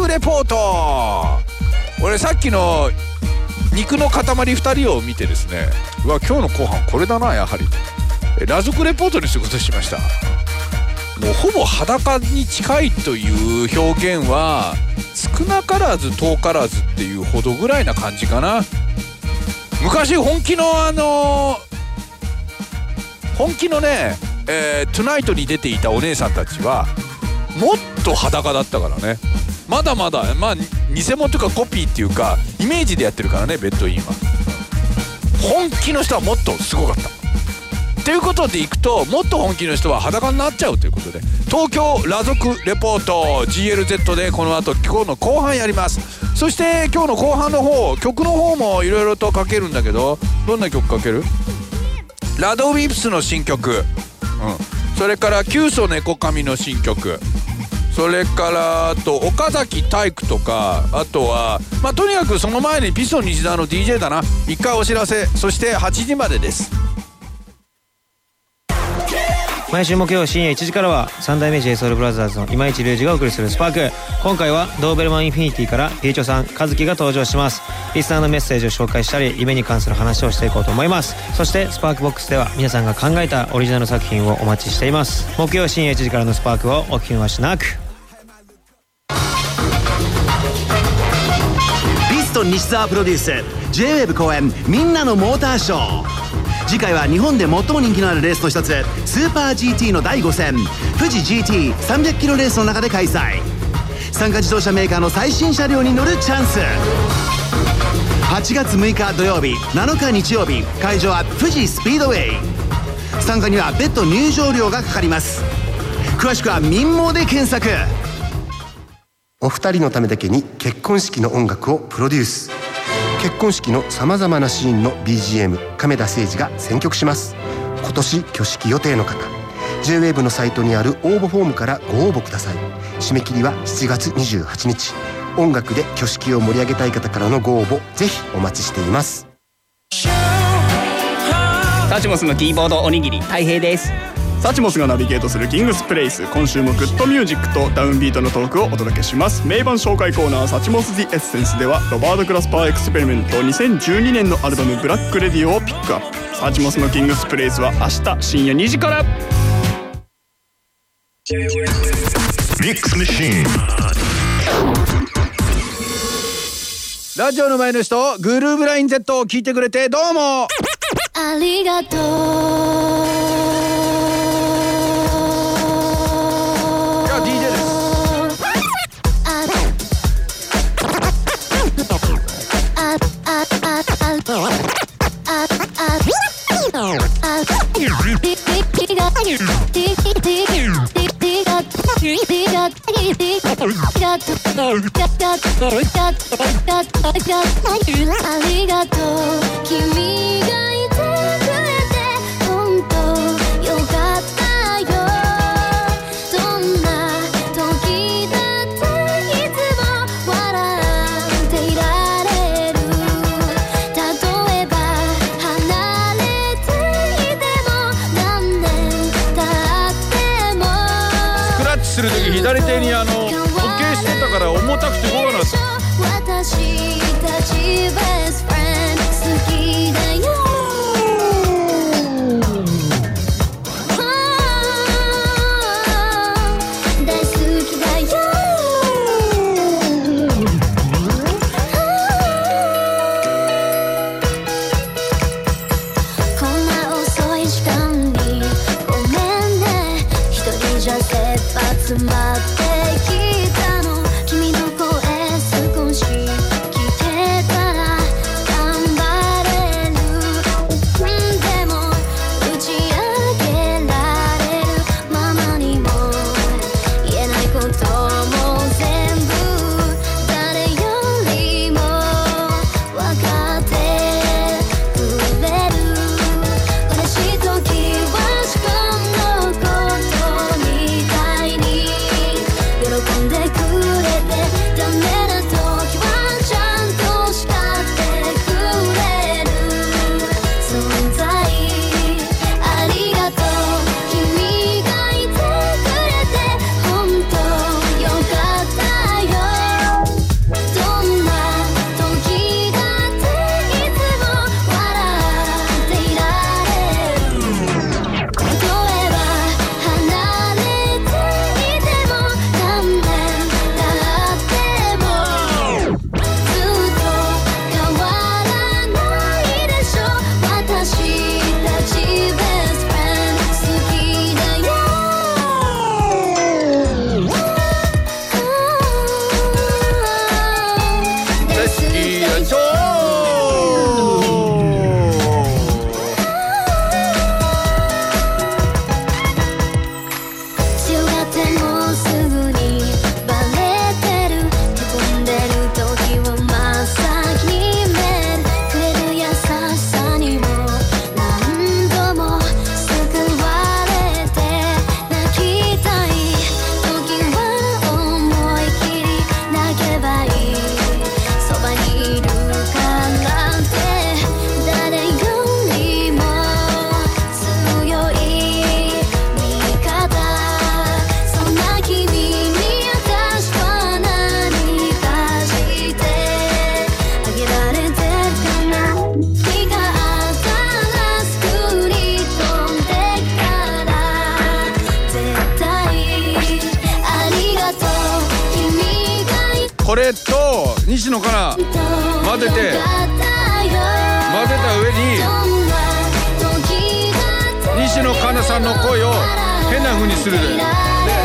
レポート。俺さっきの肉の塊2人を見てですね。うわ今日の後半これだなやはり。裸族レポートにすることしました。もうほぼ裸に近いという表現は少なからず遠からずっていうほどぐらいな感じかな。昔本気のあの本気のね、えー、トゥナイトに出ていたお姉さんたちはもっと裸だったからね。まだまだまあ偽物というかコピーっていうかイメージでやってるからねベッドインは。本気の人はもっとすごかった。ということでいくともっと本気の人は裸になっちゃうということで東京裸族レポート GLZ でこの後今日の後半やります。そして今日の後半の方曲の方もいろいろとかけるんだけどどんな曲かける？ラドウィップスの新曲、うん、それからキュウソネコカミの新曲。それからあと岡崎体育とかあとはまあとにかくその前にピソン西田の DJ だな。1回お知らせ。そして8時までです。毎週木曜深夜1時からは三代目 JSOULBROTHERS の今市隆二がお送りするスパーク。今回はドーベルマンインフィニティからピーチョさん和樹が登場します。リスナーのメッセージを紹介したり夢に関する話をしていこうと思います。そしてスパークボックスでは皆さんが考えたオリジナル作品をお待ちしています。木曜深夜1時からのスパークをお聞き逃しなく。ピストン西澤プロデュース J-WAVE 公演みんなのモーターショー。次回は日本で最も人気のあるレースの一つスーパー GT の第5戦富士 GT300 キロレースの中で開催。参加自動車メーカーの最新車両に乗るチャンス。8月6日土曜日7日日曜日会場は富士スピードウェイ参加には別途入場料がかかります。詳しくは民網で検索。お二人のためだけに結婚式の音楽をプロデュース。結婚式のさまざまなシーンの BGM 亀田誠二が選曲します。今年挙式予定の方。JWAVE のサイトにある応募フォームからご応募ください。締め切りは7月28日。音楽で挙式を盛り上げたい方からのご応募ぜひお待ちしています。タチモスのキーボードおにぎりたい平です。サチモスがナビゲートするキングスプレイス。今週もグッドミュージックとダウンビートのトークをお届けします。名盤紹介コーナーサチモス・ディ・エッセンスではロバート・グラスパー・エクスペリメント2012年のアルバムブラック・レディオをピックアップ。サチモスのキングスプレイスは明日深夜2時から。ミックスマシーンラジオの前の人グルーブライン Z を聞いてくれてどうも。ありがとうか混ぜて混ぜた上に西野カナさんの声を変な風にするで。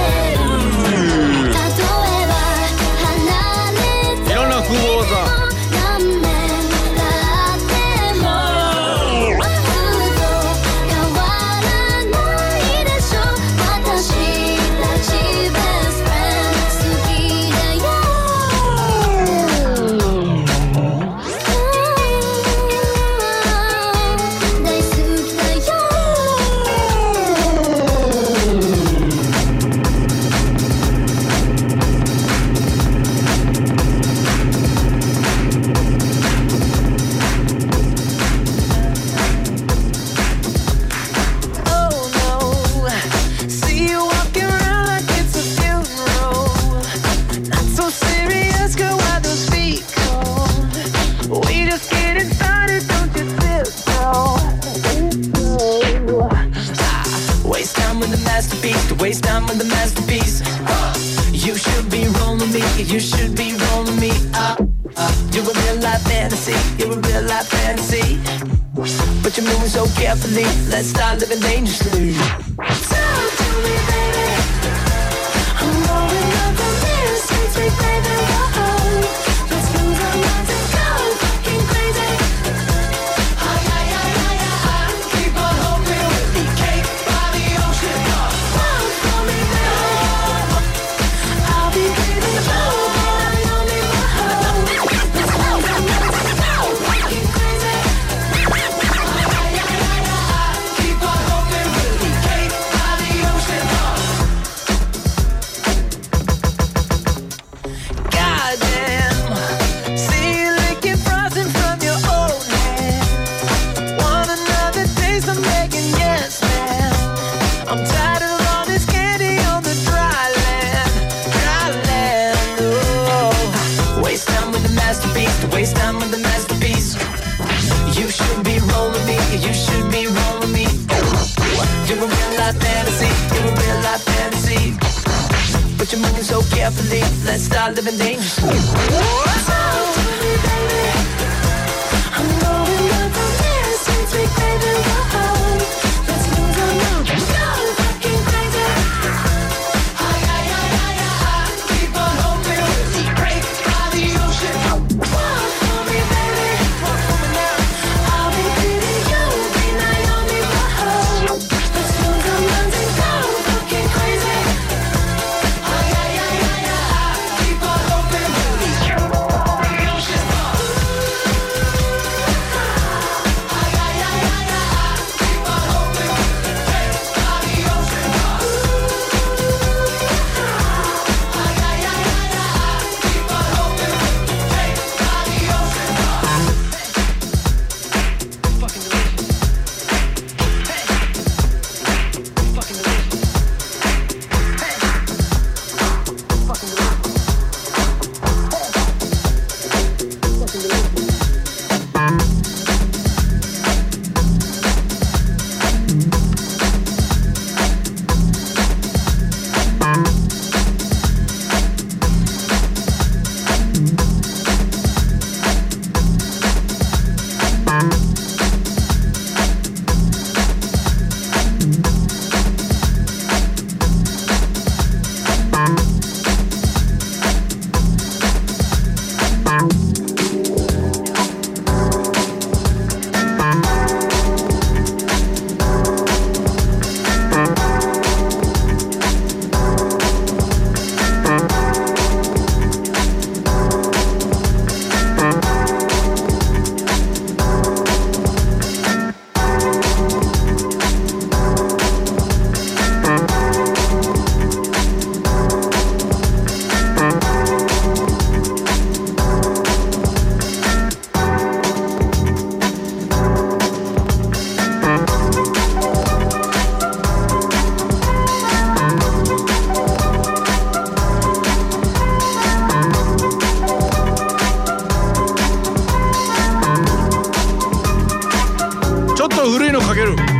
古いのかける。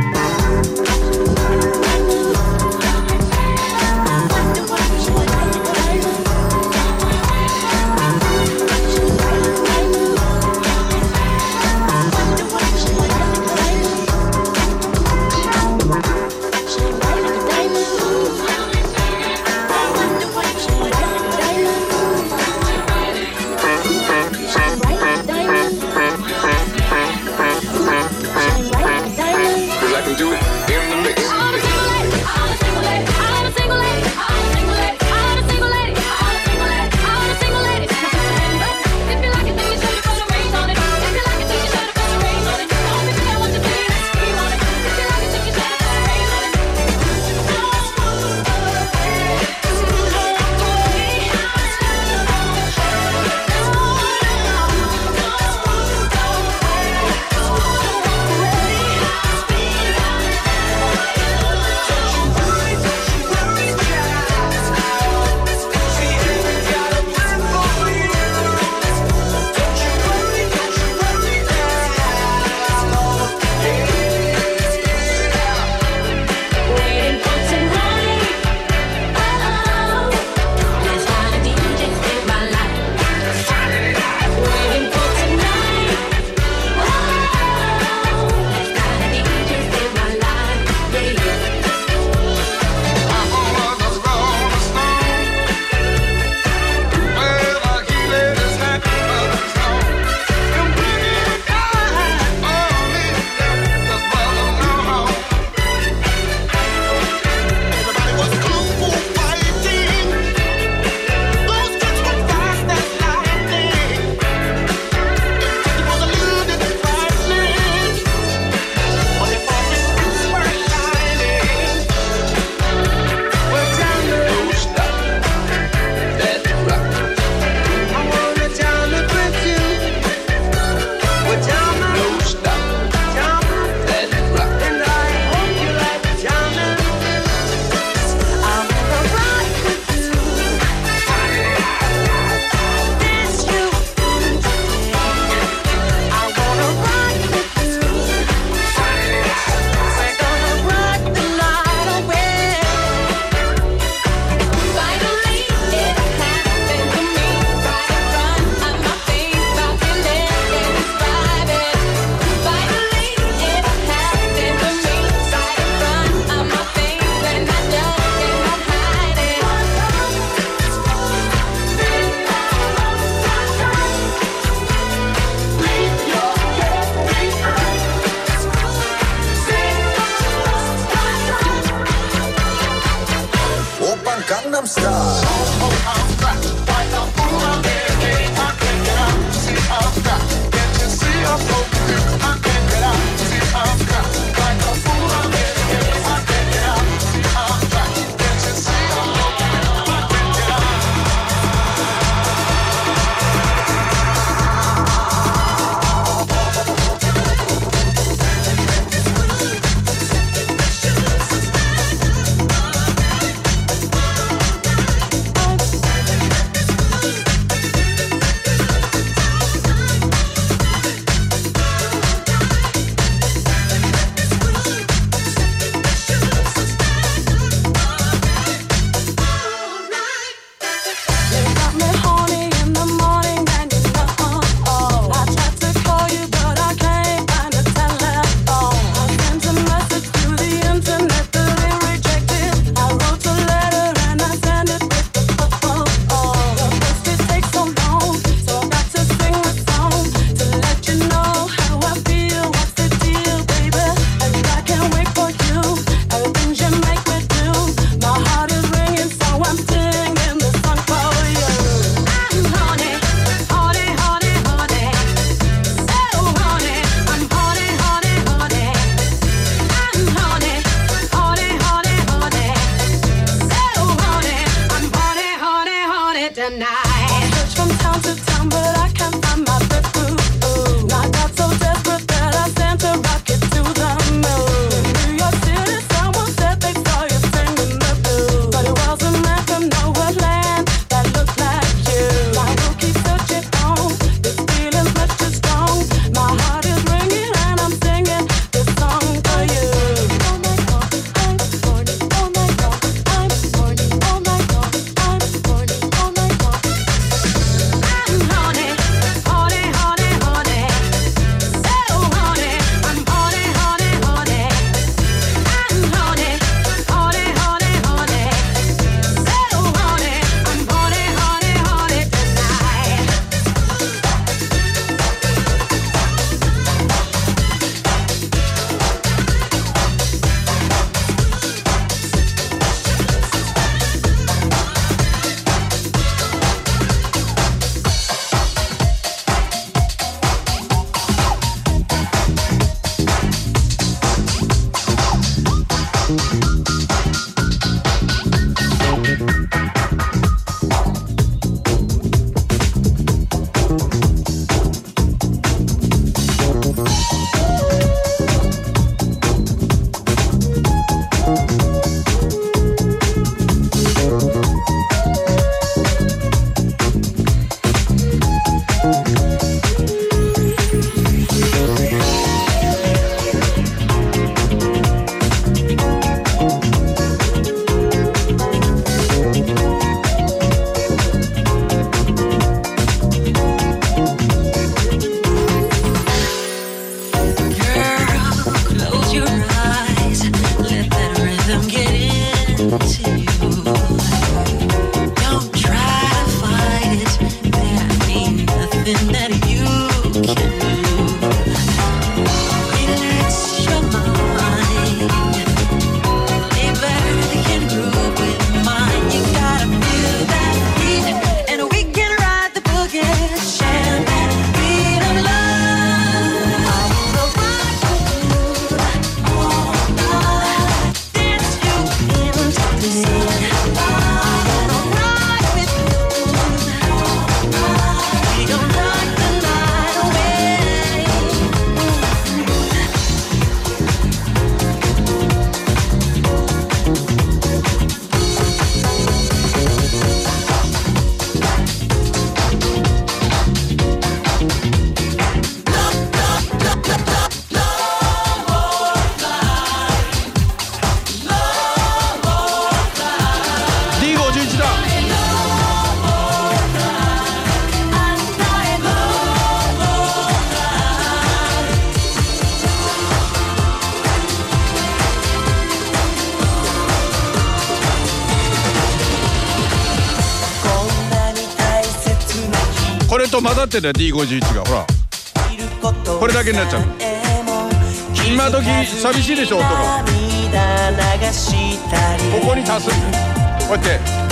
I'm stuck. ってるよ D51 が。ほら。これだけになっちゃう今時寂しいでしょ音がここに足す。こうやって。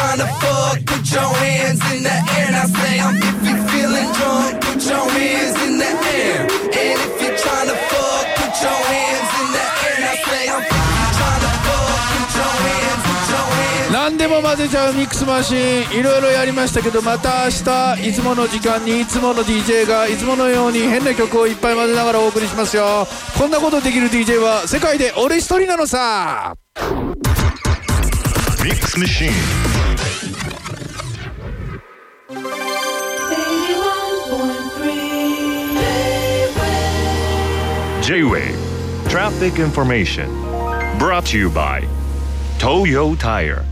Trying to fuck, put your hands in the air. Now say, I'm if you're feeling drunk, put your hands in the air. And if you're trying to fuck, put your hands in the air. Now say, I'm if you're trying to fuck, put your hands, put your hands. 何でも混ぜちゃうミックスマシンいろいろやりましたけどまた明日いつもの時間にいつもの DJ がいつものように変な曲をいっぱい混ぜながらお送りしますよこんなことできる DJ は世界で俺一人なのさ Mix Machine. J-Wave Traffic Information. Brought to you by Toyo Tire.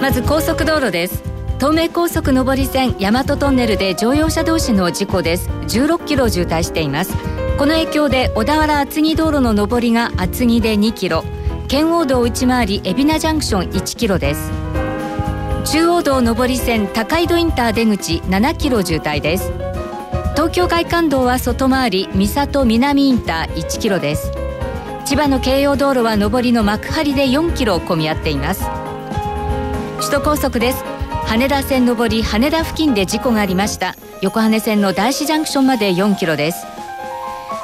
まず高速道路です。東名高速上り線大和トンネルで乗用車同士の事故です。16キロ渋滞しています。この影響で小田原厚木道路の上りが厚木で2キロ。圏央道内回り海老名ジャンクション1キロです。中央道上り線高井戸インター出口7キロ渋滞です。東京外環道は外回り三郷南インター1キロです。千葉の京葉道路は上りの幕張で4キロ混み合っています。首都高速です。羽田線上り羽田付近で事故がありました。横羽線の大師ジャンクションまで4キロです。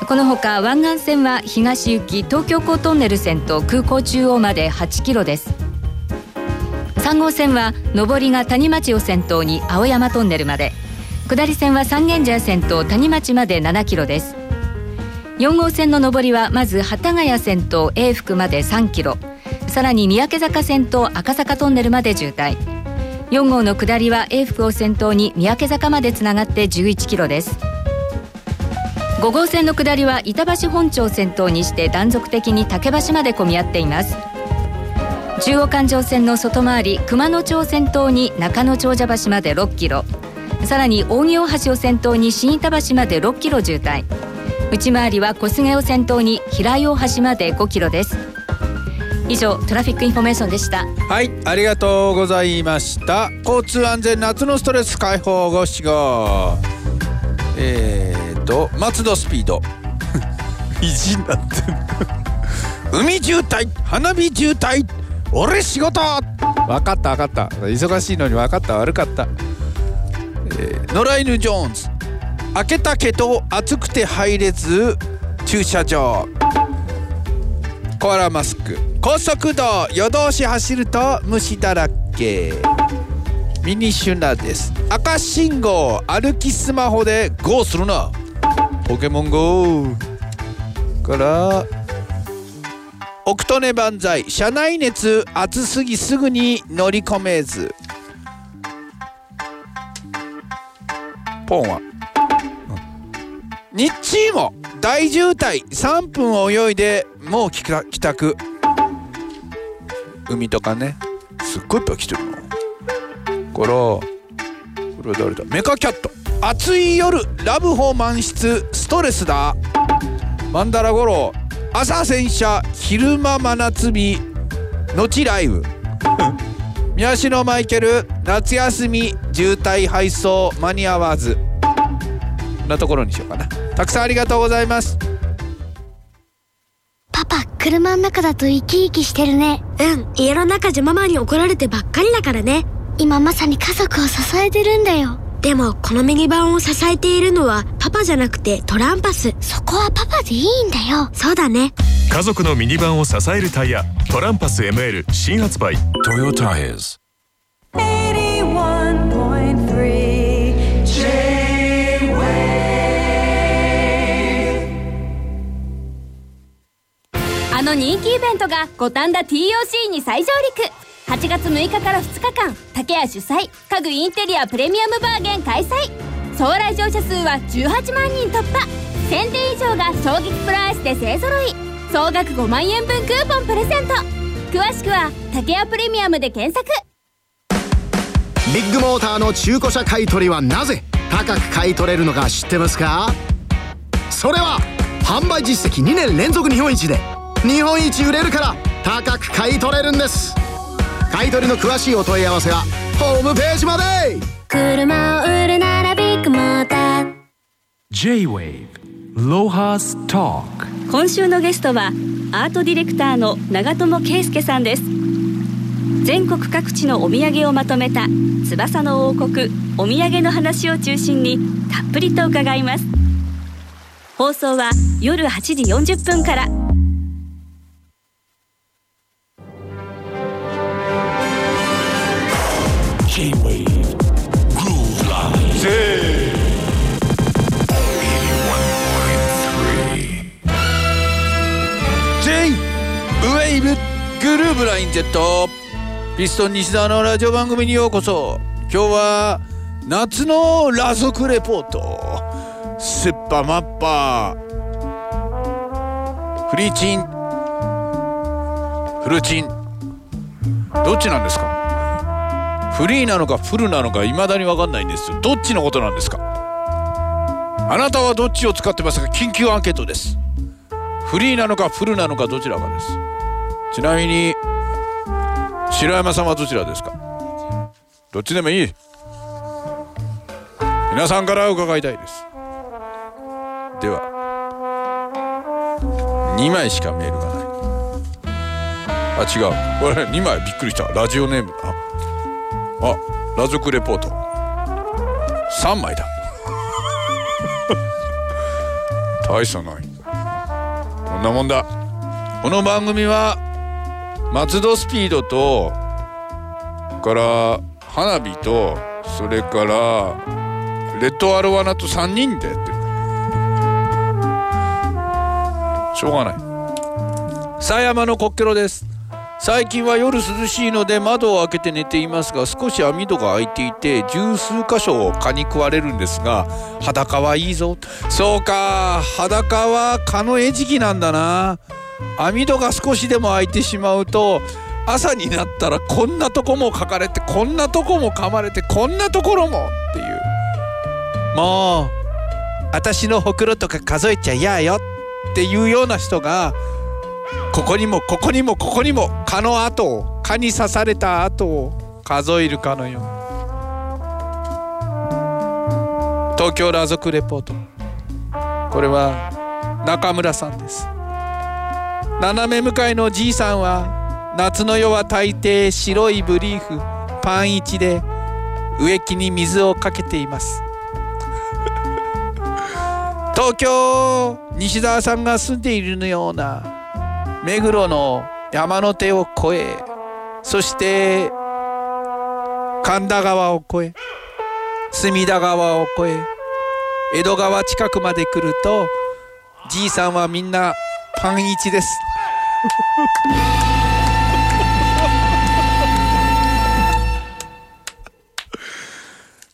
このほか湾岸線は東行き東京港トンネル線と空港中央まで8キロです。3号線は上りが谷町を先頭に青山トンネルまで。下り線は三軒茶屋線と谷町まで7キロです。4号線の上りはまず幡ヶ谷線と永福まで3キロ。さらに三宅坂線と赤坂トンネルまで渋滞。4号の下りは永福を先頭に三宅坂までつながって11キロです。5号線の下りは板橋本町先頭にして断続的に竹橋まで混み合っています。中央環状線の外回り熊野町先頭に中野長者橋まで6キロ。さらに扇大橋を先頭に新板橋まで6キロ渋滞。内回りは小菅を先頭に平井大橋まで5キロです。以上トラフィックインフォメーションでした。はいありがとうございました。交通安全夏のストレス解放ご七五えーと松戸スピード。意地になってんの。海渋滞花火渋滞俺仕事。分かった分かった。忙しいのに分かった悪かった、えー、野良犬ジョーンズ。開けたけど暑くて入れず駐車場。コアラマスク。高速道夜通し走ると虫だらけ。ミニシュナです。赤信号歩きスマホで GO するなポケモン GO から奥利根万歳車内熱暑すぎすぐに乗り込めず。ポンは、うん、日中も大渋滞3分泳いでもう帰宅。海とかね。すっごいいっぱい来てるの。からこれは誰だ？メカキャット。暑い夜ラブホ満室ストレスだ。マンダラゴロ朝洗車昼間真夏日後ライブ。宮代マイケル夏休み渋滞配送間に合わず。こんなところにしようかな。たくさんありがとうございます。パパ車の中だと生き生きしてるね。うん家の中じゃママに怒られてばっかりだからね。今まさに家族を支えてるんだよでもこのミニバンを支えているのはパパじゃなくてトランパス。そこはパパでいいんだよ。そうだね。家族のミニバンを支えるタイヤトランパス ML 新発売。トヨタイズあの人気イベントが五反田 TOC に再上陸8月6日から2日間竹谷主催家具インテリアプレミアムバーゲン開催。総来場者数は18万人突破。1000点以上が衝撃プライスで勢ぞろい。総額5万円分クーポンプレゼント。詳しくは竹谷プレミアムで検索。ビッグモーターの中古車買い取りはなぜ高く買い取れるのか知ってますか？それは販売実績2年連続日本一で日本一売れるから高く買い取れるんです。買い取りの詳しいお問い合わせはホームページまで。車を売るならビッグモーター J-Wave ロハストーク今週のゲストはアートディレクターの長友圭介さんです。全国各地のお土産をまとめた翼の王国お土産の話を中心にたっぷりと伺います。放送は夜8時40分から Live J ウェイブグルーブライン Z ピストン西澤のラジオ番組にようこそ。今日は夏のラ族レポート。スッパマッパ。フリーチン。フルチン。どっちなんですか？フリーなのかフルなのか未だに分かんないんですよ。どっちのことなんですか？あなたはどっちを使ってますか？緊急アンケートです。フリーなのかフルなのかどちらかです。ちなみに白山さんはどちらですか？どっちでもいい。皆さんから伺いたいです。では2枚しかメールがない。あ違う。これ2枚びっくりした。ラジオネーム。ああラジオクレポート。3枚だ。大差ない。こんなもんだ。この番組は松戸スピードとから花火とそれからレッドアロワナと3人でやってる。しょうがない。狭山のコッケロです。最近は夜涼しいので窓を開けて寝ていますが少し網戸が開いていて十数箇所蚊に食われるんですが裸はいいぞ。そうか裸は蚊の餌食なんだな。網戸が少しでも開いてしまうと朝になったらこんなとこも書かれてこんなとこも噛まれてこんなところもっていう。もう私のほくろとか数えちゃ嫌よっていうような人がここにもここにもここにも蚊の跡を蚊に刺された跡を数えるかのように。東京ラ族レポート。これは中村さんです。斜め向かいのじいさんは夏の夜は大抵白いブリーフパン一で植木に水をかけています。東京西澤さんが住んでいるような目黒の山の手を越えそして神田川を越え隅田川を越え江戸川近くまで来るとじいさんはみんなパン一です。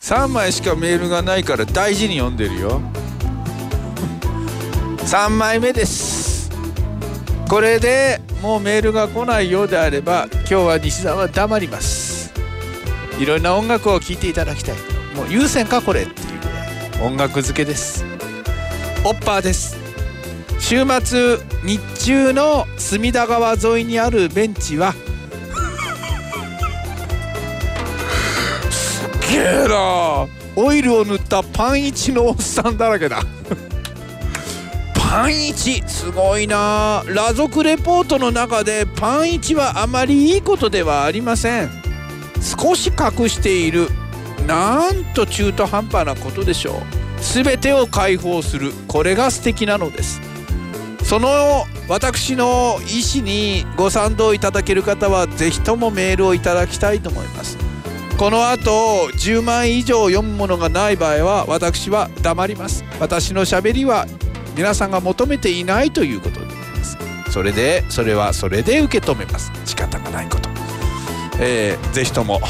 3枚しかメールがないから大事に読んでるよ。3枚目です。これでもうメールが来ないようであれば今日は西澤は黙ります。いろんな音楽を聴いていただきたい。もう優先かこれっていうぐらい音楽付けです。オッパーです。週末日中の隅田川沿いにあるベンチはすっげえな。オイルを塗ったパンイチのおっさんだらけだ。パンイチすごいな。裸族レポートの中でパンイチはあまりいいことではありません。少し隠しているなんと中途半端なことでしょう。全てを解放する。これが素敵なのです。その私の意思にご賛同いただける方はぜひともメールをいただきたいと思います。この後10万以上読むものがない場合は私は黙ります。私のしゃべりは皆さんが求めていないということであります。それでそれはそれで受け止めます。仕方がないこと。えー、ぜひとも